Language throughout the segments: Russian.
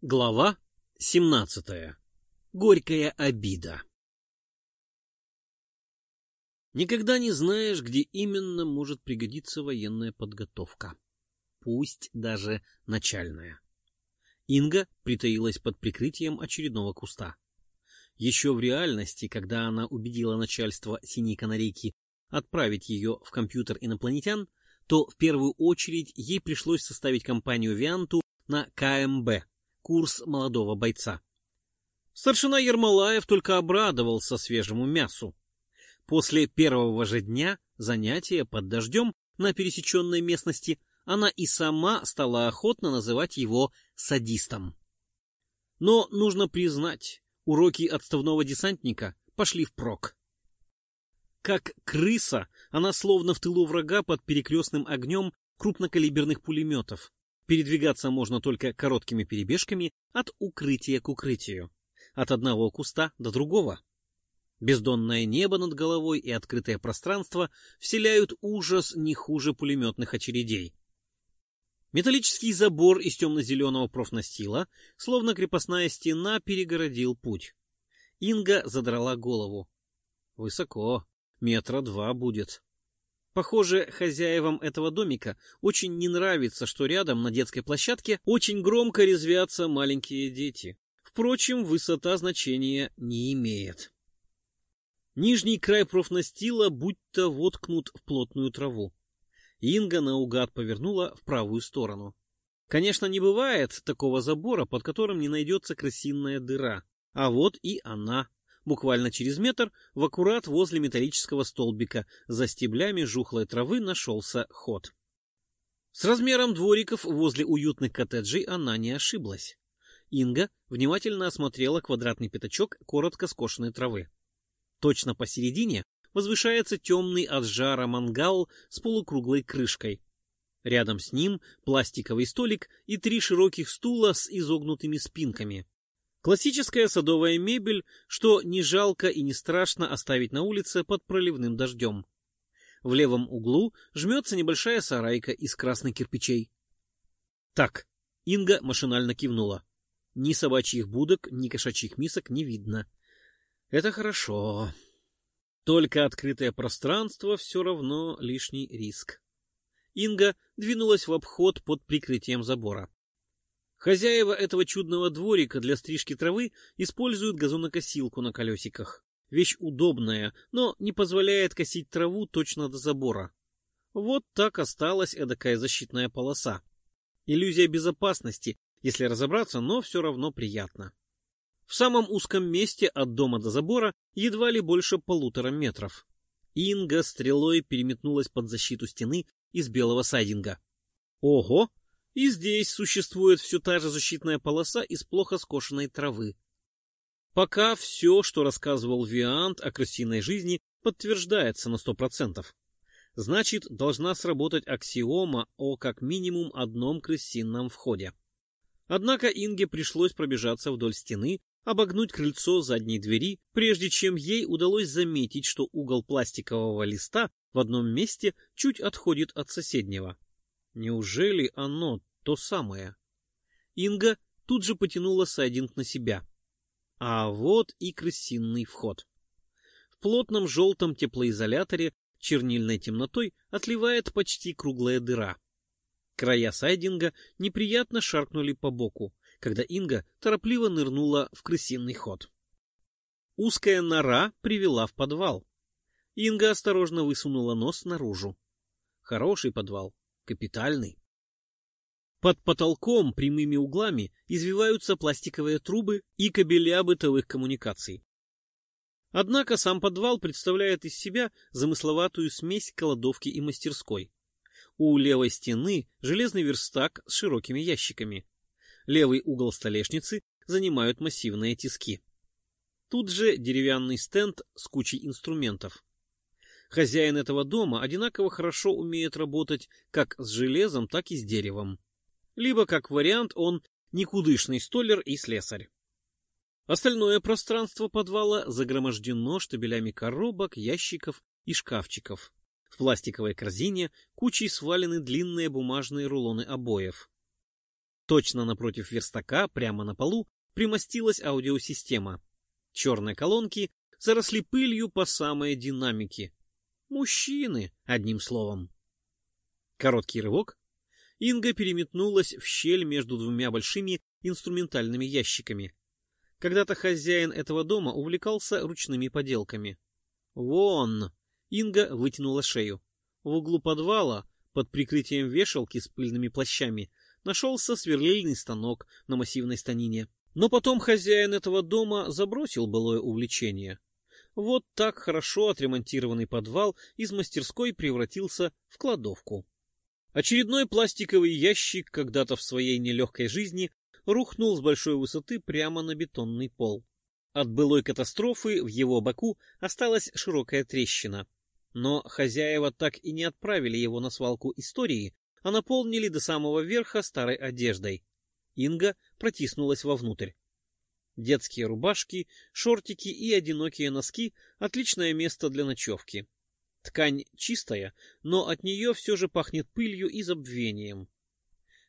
Глава 17. Горькая обида. Никогда не знаешь, где именно может пригодиться военная подготовка. Пусть даже начальная. Инга притаилась под прикрытием очередного куста. Еще в реальности, когда она убедила начальство «Синей канарейки» отправить ее в компьютер инопланетян, то в первую очередь ей пришлось составить компанию Вианту на КМБ курс молодого бойца. Старшина Ермолаев только обрадовался свежему мясу. После первого же дня занятия под дождем на пересеченной местности она и сама стала охотно называть его садистом. Но нужно признать, уроки отставного десантника пошли впрок. Как крыса, она словно в тылу врага под перекрестным огнем крупнокалиберных пулеметов. Передвигаться можно только короткими перебежками от укрытия к укрытию, от одного куста до другого. Бездонное небо над головой и открытое пространство вселяют ужас не хуже пулеметных очередей. Металлический забор из темно-зеленого профнастила, словно крепостная стена, перегородил путь. Инга задрала голову. Высоко, метра два будет. Похоже, хозяевам этого домика очень не нравится, что рядом на детской площадке очень громко резвятся маленькие дети. Впрочем, высота значения не имеет. Нижний край профнастила будто воткнут в плотную траву. Инга наугад повернула в правую сторону. Конечно, не бывает такого забора, под которым не найдется крысиная дыра. А вот и она. Буквально через метр, в аккурат возле металлического столбика, за стеблями жухлой травы нашелся ход. С размером двориков возле уютных коттеджей она не ошиблась. Инга внимательно осмотрела квадратный пятачок коротко скошенной травы. Точно посередине возвышается темный от жара мангал с полукруглой крышкой. Рядом с ним пластиковый столик и три широких стула с изогнутыми спинками. Классическая садовая мебель, что не жалко и не страшно оставить на улице под проливным дождем. В левом углу жмется небольшая сарайка из красных кирпичей. Так, Инга машинально кивнула. Ни собачьих будок, ни кошачьих мисок не видно. Это хорошо. Только открытое пространство все равно лишний риск. Инга двинулась в обход под прикрытием забора. Хозяева этого чудного дворика для стрижки травы используют газонокосилку на колесиках. Вещь удобная, но не позволяет косить траву точно до забора. Вот так осталась эдакая защитная полоса. Иллюзия безопасности, если разобраться, но все равно приятно. В самом узком месте от дома до забора едва ли больше полутора метров. Инга стрелой переметнулась под защиту стены из белого сайдинга. Ого! И здесь существует все та же защитная полоса из плохо скошенной травы. Пока все, что рассказывал Виант о крысиной жизни, подтверждается на сто процентов. Значит, должна сработать аксиома о как минимум одном крысином входе. Однако Инге пришлось пробежаться вдоль стены, обогнуть крыльцо задней двери, прежде чем ей удалось заметить, что угол пластикового листа в одном месте чуть отходит от соседнего. Неужели оно то самое. Инга тут же потянула сайдинг на себя. А вот и крысиный вход. В плотном желтом теплоизоляторе чернильной темнотой отливает почти круглая дыра. Края сайдинга неприятно шаркнули по боку, когда Инга торопливо нырнула в крысиный ход. Узкая нора привела в подвал. Инга осторожно высунула нос наружу. Хороший подвал, капитальный. Под потолком прямыми углами извиваются пластиковые трубы и кабеля бытовых коммуникаций. Однако сам подвал представляет из себя замысловатую смесь кладовки и мастерской. У левой стены железный верстак с широкими ящиками. Левый угол столешницы занимают массивные тиски. Тут же деревянный стенд с кучей инструментов. Хозяин этого дома одинаково хорошо умеет работать как с железом, так и с деревом либо, как вариант, он никудышный столер и слесарь. Остальное пространство подвала загромождено штабелями коробок, ящиков и шкафчиков. В пластиковой корзине кучей свалены длинные бумажные рулоны обоев. Точно напротив верстака, прямо на полу, примостилась аудиосистема. Черные колонки заросли пылью по самой динамике. Мужчины, одним словом. Короткий рывок. Инга переметнулась в щель между двумя большими инструментальными ящиками. Когда-то хозяин этого дома увлекался ручными поделками. «Вон!» — Инга вытянула шею. В углу подвала, под прикрытием вешалки с пыльными плащами, нашелся сверлильный станок на массивной станине. Но потом хозяин этого дома забросил былое увлечение. Вот так хорошо отремонтированный подвал из мастерской превратился в кладовку. Очередной пластиковый ящик когда-то в своей нелегкой жизни рухнул с большой высоты прямо на бетонный пол. От былой катастрофы в его боку осталась широкая трещина. Но хозяева так и не отправили его на свалку истории, а наполнили до самого верха старой одеждой. Инга протиснулась вовнутрь. Детские рубашки, шортики и одинокие носки — отличное место для ночевки. Ткань чистая, но от нее все же пахнет пылью и забвением.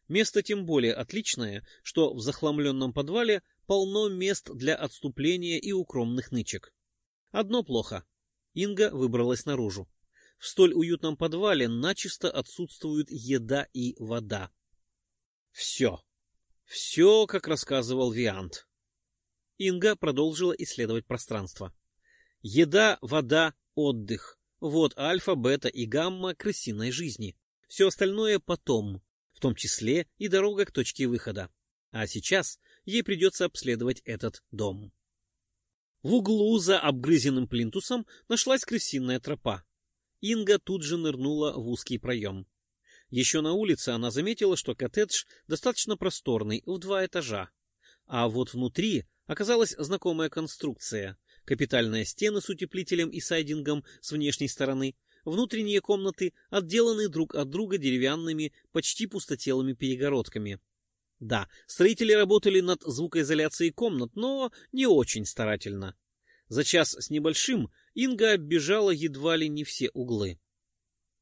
Место тем более отличное, что в захламленном подвале полно мест для отступления и укромных нычек. Одно плохо. Инга выбралась наружу. В столь уютном подвале начисто отсутствуют еда и вода. Все. Все, как рассказывал Виант. Инга продолжила исследовать пространство. Еда, вода, отдых. Вот альфа, бета и гамма крысиной жизни. Все остальное потом, в том числе и дорога к точке выхода. А сейчас ей придется обследовать этот дом. В углу за обгрызенным плинтусом нашлась крысиная тропа. Инга тут же нырнула в узкий проем. Еще на улице она заметила, что коттедж достаточно просторный, в два этажа. А вот внутри оказалась знакомая конструкция. Капитальные стены с утеплителем и сайдингом с внешней стороны, внутренние комнаты отделаны друг от друга деревянными, почти пустотелыми перегородками. Да, строители работали над звукоизоляцией комнат, но не очень старательно. За час с небольшим Инга оббежала едва ли не все углы.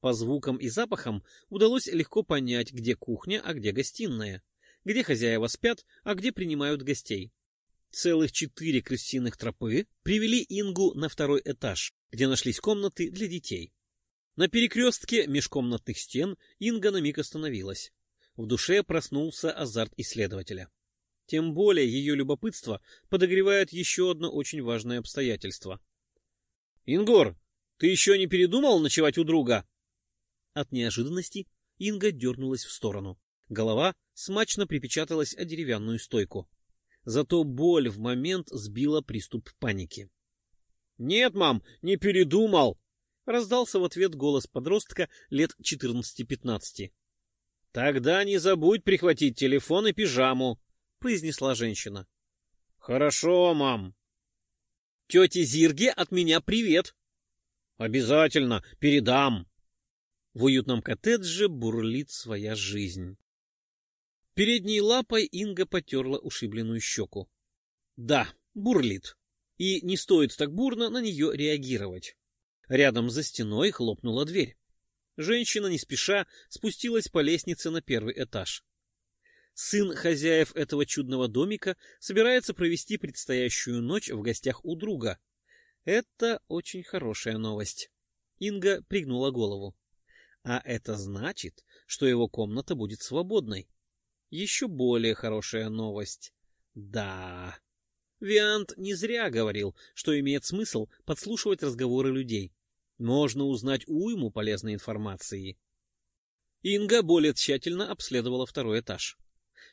По звукам и запахам удалось легко понять, где кухня, а где гостиная, где хозяева спят, а где принимают гостей. Целых четыре крысиных тропы привели Ингу на второй этаж, где нашлись комнаты для детей. На перекрестке межкомнатных стен Инга на миг остановилась. В душе проснулся азарт исследователя. Тем более ее любопытство подогревает еще одно очень важное обстоятельство. «Ингор, ты еще не передумал ночевать у друга?» От неожиданности Инга дернулась в сторону. Голова смачно припечаталась о деревянную стойку. Зато боль в момент сбила приступ паники. «Нет, мам, не передумал!» — раздался в ответ голос подростка лет 14-15. «Тогда не забудь прихватить телефон и пижаму», — произнесла женщина. «Хорошо, мам», Тете Зирге от меня привет. Обязательно передам. В уютном коттедже бурлит своя жизнь. Передней лапой Инга потерла ушибленную щеку. Да, бурлит. И не стоит так бурно на нее реагировать. Рядом за стеной хлопнула дверь. Женщина не спеша спустилась по лестнице на первый этаж. Сын хозяев этого чудного домика собирается провести предстоящую ночь в гостях у друга. Это очень хорошая новость. Инга пригнула голову. А это значит, что его комната будет свободной. Еще более хорошая новость. Да. Виант не зря говорил, что имеет смысл подслушивать разговоры людей. Можно узнать уйму полезной информации. Инга более тщательно обследовала второй этаж.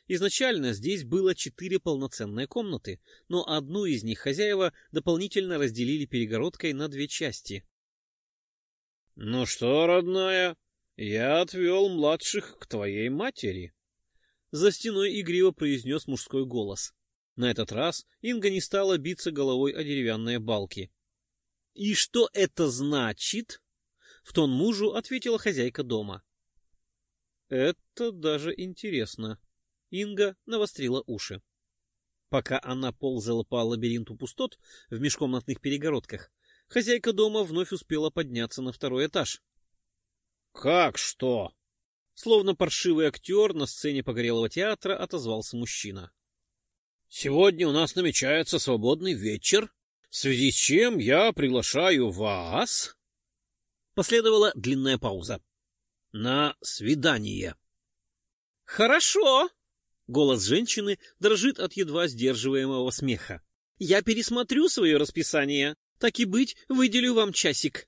Изначально здесь было четыре полноценные комнаты, но одну из них хозяева дополнительно разделили перегородкой на две части. — Ну что, родная, я отвел младших к твоей матери. За стеной игриво произнес мужской голос. На этот раз Инга не стала биться головой о деревянные балки. — И что это значит? — в тон мужу ответила хозяйка дома. — Это даже интересно, Инга навострила уши. Пока она ползала по лабиринту пустот в межкомнатных перегородках, хозяйка дома вновь успела подняться на второй этаж. — Как что? Словно паршивый актер на сцене погорелого театра отозвался мужчина. — Сегодня у нас намечается свободный вечер, в связи с чем я приглашаю вас... Последовала длинная пауза. — На свидание. — Хорошо! — голос женщины дрожит от едва сдерживаемого смеха. — Я пересмотрю свое расписание. Так и быть, выделю вам часик.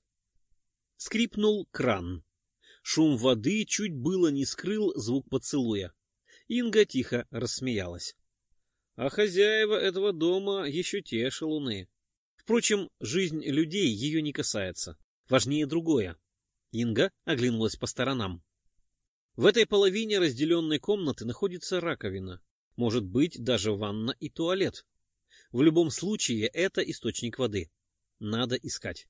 Скрипнул кран. Шум воды чуть было не скрыл звук поцелуя. Инга тихо рассмеялась. А хозяева этого дома еще те шалуны. Впрочем, жизнь людей ее не касается. Важнее другое. Инга оглянулась по сторонам. В этой половине разделенной комнаты находится раковина. Может быть, даже ванна и туалет. В любом случае, это источник воды. Надо искать.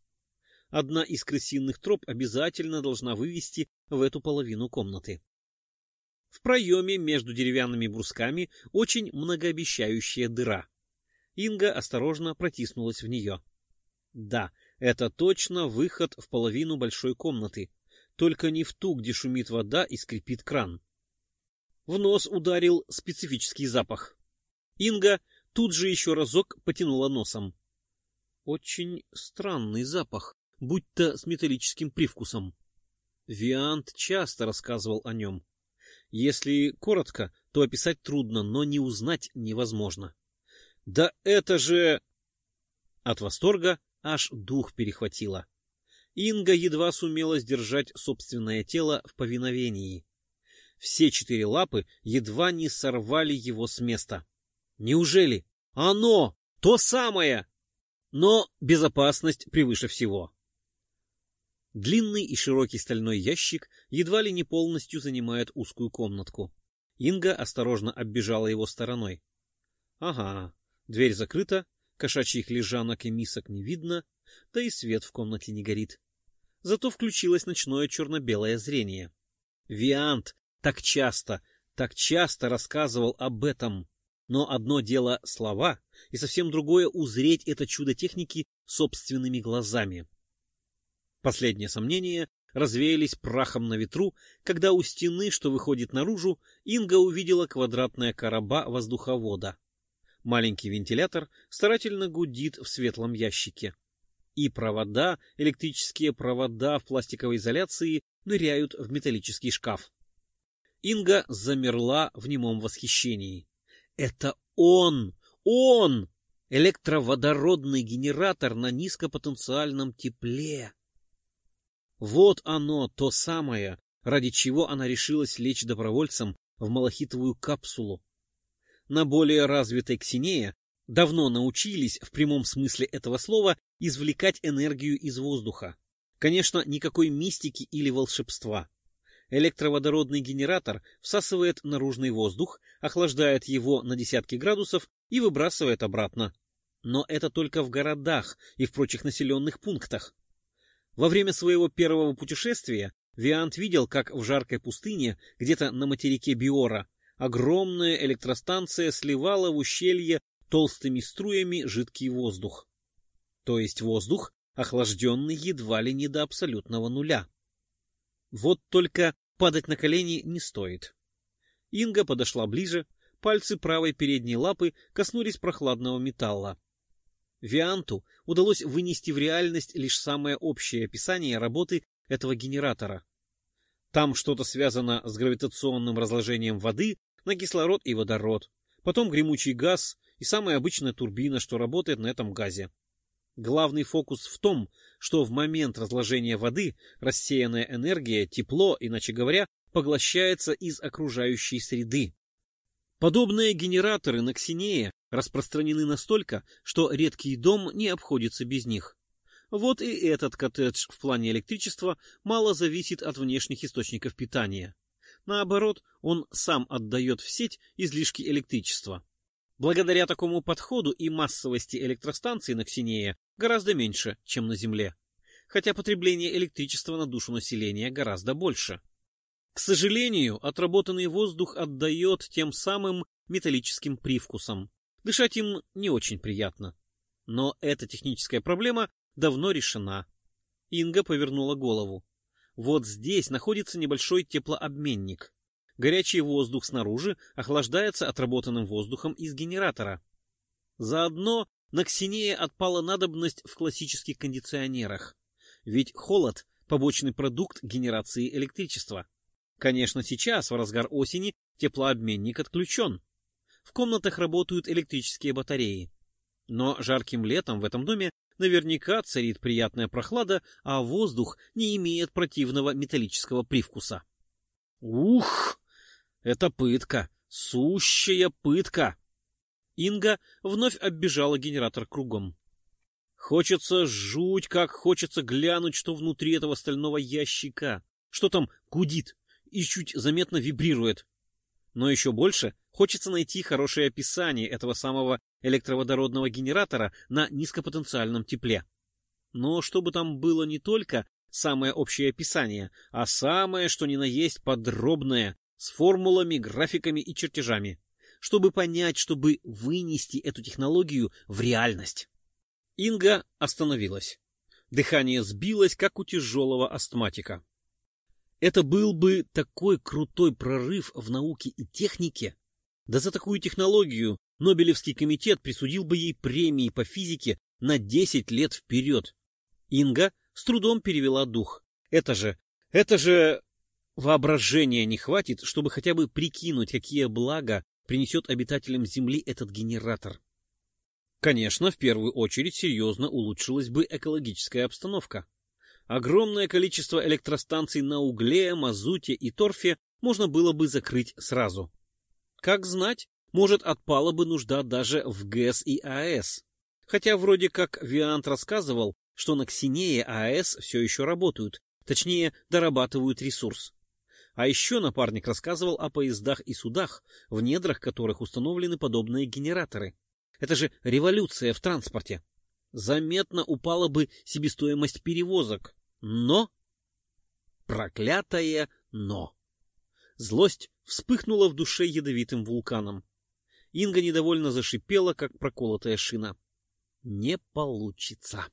Одна из крысиных троп обязательно должна вывести в эту половину комнаты. В проеме между деревянными брусками очень многообещающая дыра. Инга осторожно протиснулась в нее. Да, это точно выход в половину большой комнаты, только не в ту, где шумит вода и скрипит кран. В нос ударил специфический запах. Инга тут же еще разок потянула носом. Очень странный запах будто с металлическим привкусом. Виант часто рассказывал о нем. Если коротко, то описать трудно, но не узнать невозможно. Да это же... От восторга аж дух перехватило. Инга едва сумела сдержать собственное тело в повиновении. Все четыре лапы едва не сорвали его с места. Неужели? Оно! То самое! Но безопасность превыше всего. Длинный и широкий стальной ящик едва ли не полностью занимает узкую комнатку. Инга осторожно оббежала его стороной. Ага, дверь закрыта, кошачьих лежанок и мисок не видно, да и свет в комнате не горит. Зато включилось ночное черно-белое зрение. Виант так часто, так часто рассказывал об этом. Но одно дело слова, и совсем другое узреть это чудо техники собственными глазами. Последние сомнения развеялись прахом на ветру, когда у стены, что выходит наружу, Инга увидела квадратная короба воздуховода. Маленький вентилятор старательно гудит в светлом ящике. И провода, электрические провода в пластиковой изоляции ныряют в металлический шкаф. Инга замерла в немом восхищении. Это он! Он! Электроводородный генератор на низкопотенциальном тепле. Вот оно, то самое, ради чего она решилась лечь добровольцем в малахитовую капсулу. На более развитой Ксинея давно научились, в прямом смысле этого слова, извлекать энергию из воздуха. Конечно, никакой мистики или волшебства. Электроводородный генератор всасывает наружный воздух, охлаждает его на десятки градусов и выбрасывает обратно. Но это только в городах и в прочих населенных пунктах. Во время своего первого путешествия Виант видел, как в жаркой пустыне, где-то на материке Биора, огромная электростанция сливала в ущелье толстыми струями жидкий воздух. То есть воздух, охлажденный едва ли не до абсолютного нуля. Вот только падать на колени не стоит. Инга подошла ближе, пальцы правой передней лапы коснулись прохладного металла. Вианту удалось вынести в реальность лишь самое общее описание работы этого генератора. Там что-то связано с гравитационным разложением воды на кислород и водород, потом гремучий газ и самая обычная турбина, что работает на этом газе. Главный фокус в том, что в момент разложения воды рассеянная энергия, тепло, иначе говоря, поглощается из окружающей среды. Подобные генераторы на Ксинее распространены настолько, что редкий дом не обходится без них. Вот и этот коттедж в плане электричества мало зависит от внешних источников питания. Наоборот, он сам отдает в сеть излишки электричества. Благодаря такому подходу и массовости электростанций на Ксинее гораздо меньше, чем на Земле. Хотя потребление электричества на душу населения гораздо больше. К сожалению, отработанный воздух отдает тем самым металлическим привкусом. Дышать им не очень приятно. Но эта техническая проблема давно решена. Инга повернула голову. Вот здесь находится небольшой теплообменник. Горячий воздух снаружи охлаждается отработанным воздухом из генератора. Заодно на Ксинея отпала надобность в классических кондиционерах. Ведь холод – побочный продукт генерации электричества. Конечно, сейчас, в разгар осени, теплообменник отключен. В комнатах работают электрические батареи. Но жарким летом в этом доме наверняка царит приятная прохлада, а воздух не имеет противного металлического привкуса. Ух! Это пытка! Сущая пытка! Инга вновь оббежала генератор кругом. Хочется жуть, как хочется глянуть, что внутри этого стального ящика. Что там гудит и чуть заметно вибрирует. Но еще больше хочется найти хорошее описание этого самого электроводородного генератора на низкопотенциальном тепле. Но чтобы там было не только самое общее описание, а самое, что ни на есть, подробное, с формулами, графиками и чертежами, чтобы понять, чтобы вынести эту технологию в реальность. Инга остановилась. Дыхание сбилось, как у тяжелого астматика. Это был бы такой крутой прорыв в науке и технике. Да за такую технологию Нобелевский комитет присудил бы ей премии по физике на 10 лет вперед. Инга с трудом перевела дух. Это же, это же... Воображения не хватит, чтобы хотя бы прикинуть, какие блага принесет обитателям Земли этот генератор. Конечно, в первую очередь серьезно улучшилась бы экологическая обстановка. Огромное количество электростанций на угле, мазуте и торфе можно было бы закрыть сразу. Как знать, может, отпала бы нужда даже в ГЭС и АЭС. Хотя вроде как Виант рассказывал, что на Ксинее АЭС все еще работают, точнее, дорабатывают ресурс. А еще напарник рассказывал о поездах и судах, в недрах которых установлены подобные генераторы. Это же революция в транспорте. Заметно упала бы себестоимость перевозок, но... Проклятое «но». Злость вспыхнула в душе ядовитым вулканом. Инга недовольно зашипела, как проколотая шина. Не получится.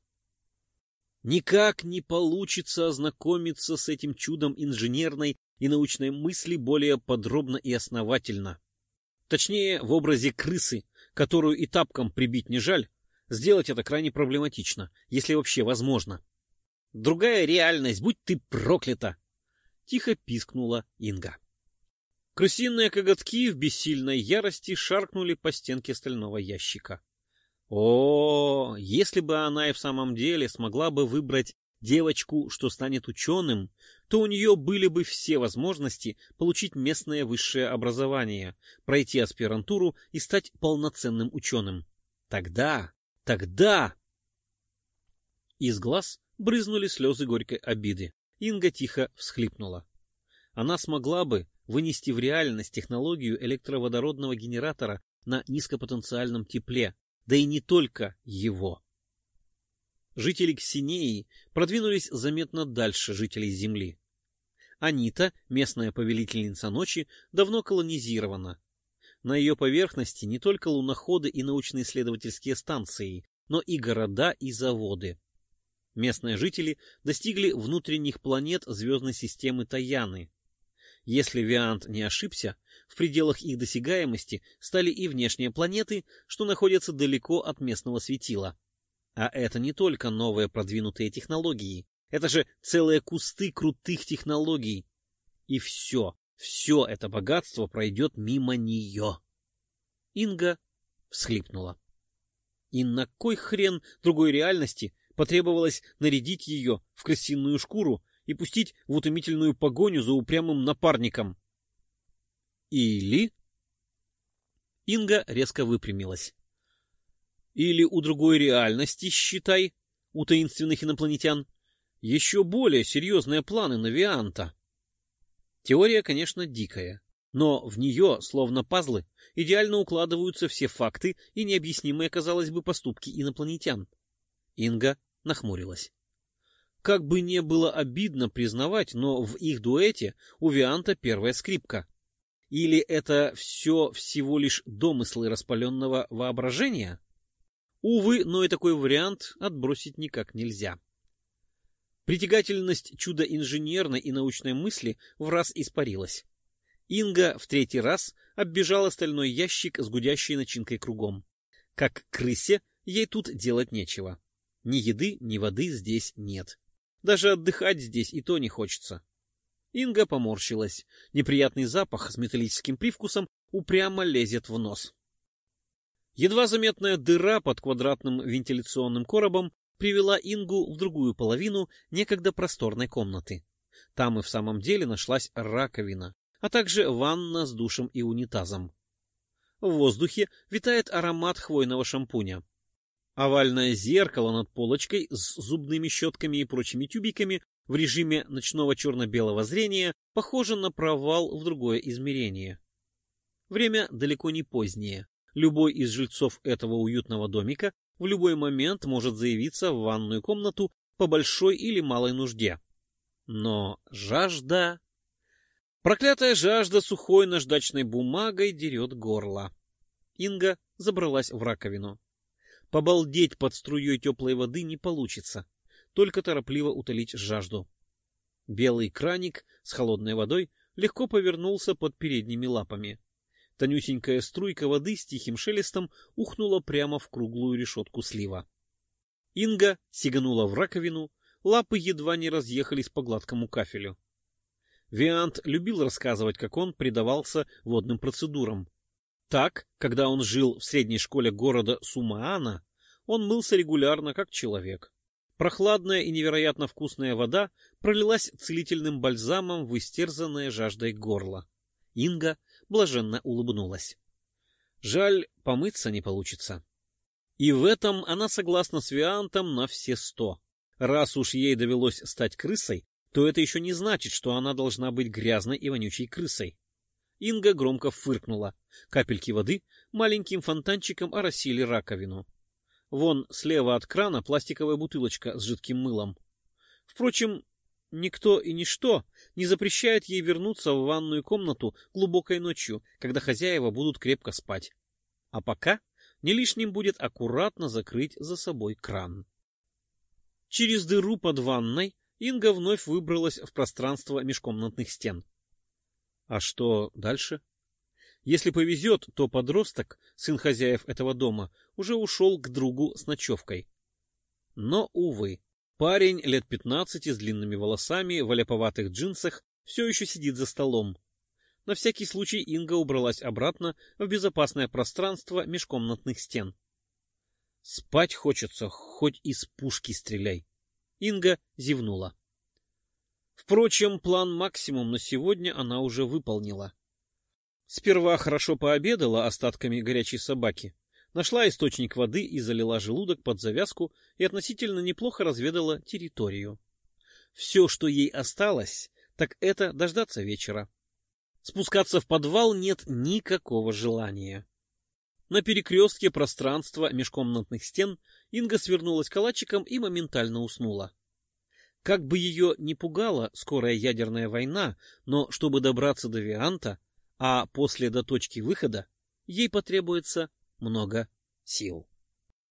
Никак не получится ознакомиться с этим чудом инженерной и научной мысли более подробно и основательно. Точнее, в образе крысы, которую и тапком прибить не жаль, сделать это крайне проблематично, если вообще возможно. Другая реальность, будь ты проклята! Тихо пискнула Инга. Крысиные коготки в бессильной ярости шаркнули по стенке стального ящика. О, если бы она и в самом деле смогла бы выбрать девочку, что станет ученым, то у нее были бы все возможности получить местное высшее образование, пройти аспирантуру и стать полноценным ученым. Тогда, тогда... Из глаз брызнули слезы горькой обиды. Инга тихо всхлипнула. Она смогла бы вынести в реальность технологию электроводородного генератора на низкопотенциальном тепле, да и не только его. Жители Ксинеи продвинулись заметно дальше жителей Земли. Анита, местная повелительница ночи, давно колонизирована. На ее поверхности не только луноходы и научно-исследовательские станции, но и города и заводы. Местные жители достигли внутренних планет звездной системы Таяны. Если Виант не ошибся, в пределах их досягаемости стали и внешние планеты, что находятся далеко от местного светила. А это не только новые продвинутые технологии, это же целые кусты крутых технологий. И все, все это богатство пройдет мимо нее. Инга всхлипнула. И на кой хрен другой реальности потребовалось нарядить ее в крысиную шкуру и пустить в утомительную погоню за упрямым напарником. Или... Инга резко выпрямилась. Или у другой реальности, считай, у таинственных инопланетян, еще более серьезные планы на Вианта. Теория, конечно, дикая, но в нее, словно пазлы, идеально укладываются все факты и необъяснимые, казалось бы, поступки инопланетян. Инга нахмурилась. Как бы не было обидно признавать, но в их дуэте у Вианта первая скрипка. Или это все всего лишь домыслы распаленного воображения? Увы, но и такой вариант отбросить никак нельзя. Притягательность чуда инженерной и научной мысли в раз испарилась. Инга в третий раз оббежала стальной ящик с гудящей начинкой кругом. Как крысе, ей тут делать нечего. Ни еды, ни воды здесь нет. Даже отдыхать здесь и то не хочется. Инга поморщилась. Неприятный запах с металлическим привкусом упрямо лезет в нос. Едва заметная дыра под квадратным вентиляционным коробом привела Ингу в другую половину некогда просторной комнаты. Там и в самом деле нашлась раковина, а также ванна с душем и унитазом. В воздухе витает аромат хвойного шампуня. Овальное зеркало над полочкой с зубными щетками и прочими тюбиками в режиме ночного черно-белого зрения похоже на провал в другое измерение. Время далеко не позднее. Любой из жильцов этого уютного домика в любой момент может заявиться в ванную комнату по большой или малой нужде. Но жажда... Проклятая жажда сухой наждачной бумагой дерет горло. Инга забралась в раковину. Побалдеть под струей теплой воды не получится, только торопливо утолить жажду. Белый краник с холодной водой легко повернулся под передними лапами. Тонюсенькая струйка воды с тихим шелестом ухнула прямо в круглую решетку слива. Инга сиганула в раковину, лапы едва не разъехались по гладкому кафелю. Виант любил рассказывать, как он предавался водным процедурам. Так, когда он жил в средней школе города Сумаана, он мылся регулярно, как человек. Прохладная и невероятно вкусная вода пролилась целительным бальзамом в истерзанное жаждой горло. Инга блаженно улыбнулась. Жаль, помыться не получится. И в этом она согласна с Виантом на все сто. Раз уж ей довелось стать крысой, то это еще не значит, что она должна быть грязной и вонючей крысой. Инга громко фыркнула. Капельки воды маленьким фонтанчиком оросили раковину. Вон слева от крана пластиковая бутылочка с жидким мылом. Впрочем, Никто и ничто не запрещает ей вернуться в ванную комнату глубокой ночью, когда хозяева будут крепко спать. А пока не лишним будет аккуратно закрыть за собой кран. Через дыру под ванной Инга вновь выбралась в пространство межкомнатных стен. А что дальше? Если повезет, то подросток, сын хозяев этого дома, уже ушел к другу с ночевкой. Но, увы, Парень лет пятнадцати с длинными волосами в оляповатых джинсах все еще сидит за столом. На всякий случай Инга убралась обратно в безопасное пространство межкомнатных стен. Спать хочется, хоть из пушки стреляй. Инга зевнула. Впрочем, план максимум на сегодня она уже выполнила. Сперва хорошо пообедала остатками горячей собаки, Нашла источник воды и залила желудок под завязку и относительно неплохо разведала территорию. Все, что ей осталось, так это дождаться вечера. Спускаться в подвал нет никакого желания. На перекрестке пространства межкомнатных стен Инга свернулась калачиком и моментально уснула. Как бы ее не пугала скорая ядерная война, но чтобы добраться до Вианта, а после до точки выхода, ей потребуется много сил.